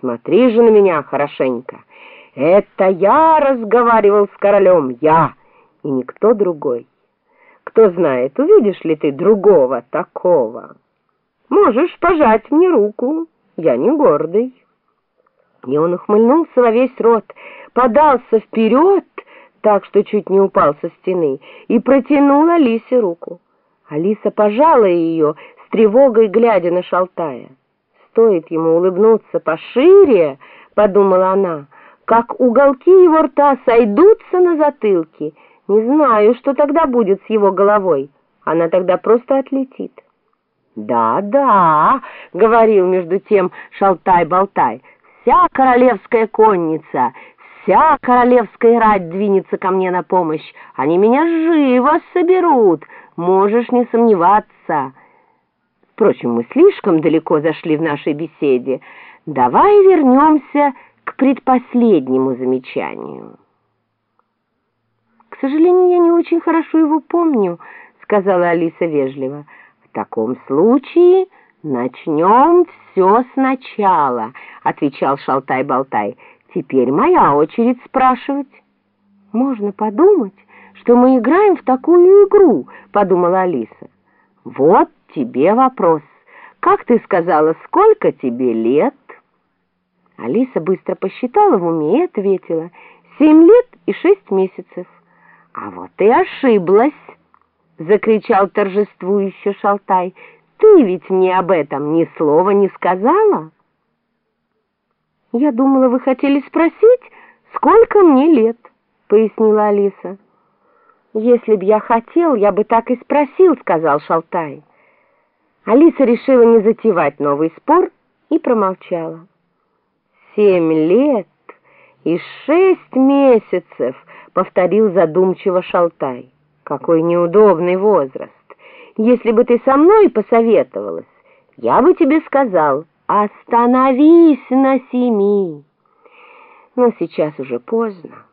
Смотри же на меня хорошенько. Это я разговаривал с королем, я, и никто другой. Кто знает, увидишь ли ты другого такого. Можешь пожать мне руку, я не гордый. И он ухмыльнулся во весь рот, подался вперед, так что чуть не упал со стены, и протянул Алисе руку. Алиса пожала ее, с тревогой глядя на Шалтая. Стоит ему улыбнуться пошире, подумала она, как уголки его рта сойдутся на затылке. Не знаю, что тогда будет с его головой. Она тогда просто отлетит. «Да, да», — говорил между тем Шалтай-болтай, — «вся королевская конница, вся королевская рать двинется ко мне на помощь. Они меня живо соберут, можешь не сомневаться». Впрочем, мы слишком далеко зашли в нашей беседе. Давай вернемся к предпоследнему замечанию. «К сожалению, я не очень хорошо его помню», — сказала Алиса вежливо. «В таком случае начнем все сначала», — отвечал Шалтай-Болтай. «Теперь моя очередь спрашивать». «Можно подумать, что мы играем в такую игру», — подумала Алиса. «Вот тебе вопрос. Как ты сказала, сколько тебе лет?» Алиса быстро посчитала в уме и ответила. «Семь лет и шесть месяцев». «А вот и ошиблась!» — закричал торжествующе Шалтай. «Ты ведь мне об этом ни слова не сказала?» «Я думала, вы хотели спросить, сколько мне лет», — пояснила Алиса. «Если б я хотел, я бы так и спросил», — сказал Шалтай. Алиса решила не затевать новый спор и промолчала. «Семь лет и шесть месяцев», — повторил задумчиво Шалтай. «Какой неудобный возраст! Если бы ты со мной посоветовалась, я бы тебе сказал, остановись на семи. Но сейчас уже поздно.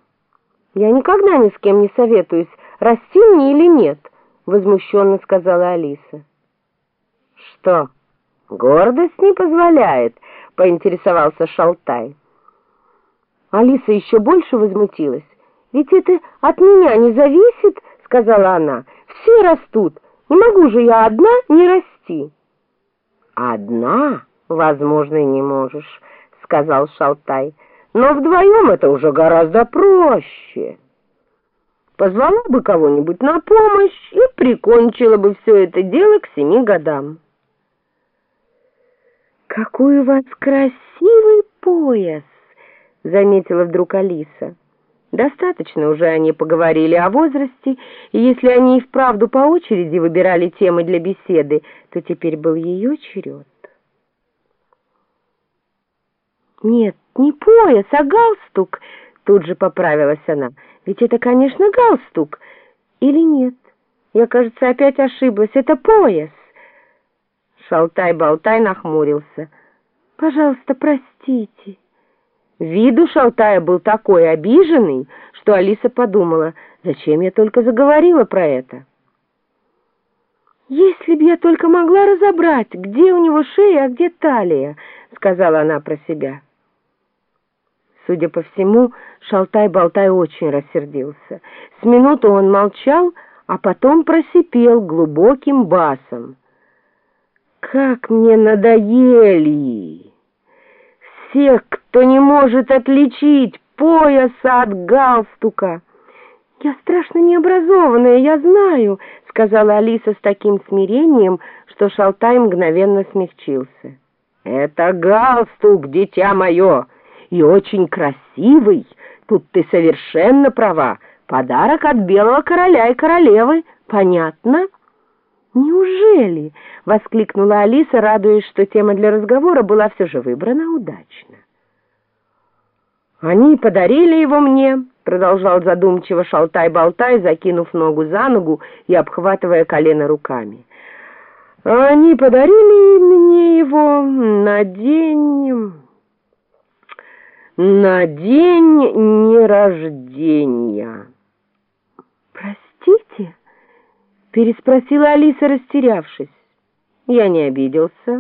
Я никогда ни с кем не советуюсь, расти мне или нет, возмущенно сказала Алиса. Что, гордость не позволяет? поинтересовался Шалтай. Алиса еще больше возмутилась. «Ведь это от меня не зависит», — сказала она. «Все растут. Не могу же я одна не расти». «Одна, возможно, не можешь», — сказал Шалтай. «Но вдвоем это уже гораздо проще». Позвала бы кого-нибудь на помощь и прикончила бы все это дело к семи годам. «Какой у вас красивый пояс!» — заметила вдруг Алиса. Достаточно уже они поговорили о возрасте, и если они и вправду по очереди выбирали темы для беседы, то теперь был ее черед. «Нет, не пояс, а галстук!» — тут же поправилась она. «Ведь это, конечно, галстук. Или нет? Я, кажется, опять ошиблась. Это пояс!» Шалтай-болтай нахмурился. «Пожалуйста, простите». Вид у Шалтая был такой обиженный, что Алиса подумала, зачем я только заговорила про это. «Если б я только могла разобрать, где у него шея, а где талия», — сказала она про себя. Судя по всему, Шалтай-болтай очень рассердился. С минуту он молчал, а потом просипел глубоким басом. Как мне надоели! Все, кто не может отличить пояса от галстука. Я страшно необразованная, я знаю, сказала Алиса с таким смирением, что Шалтай мгновенно смягчился. Это галстук, дитя мое, и очень красивый. Тут ты совершенно права. Подарок от белого короля и королевы. Понятно? «Неужели?» — воскликнула Алиса, радуясь, что тема для разговора была все же выбрана удачно. «Они подарили его мне», — продолжал задумчиво шалтай-болтай, закинув ногу за ногу и обхватывая колено руками. «Они подарили мне его на день... на день нерождения». «Простите?» переспросила Алиса, растерявшись. Я не обиделся.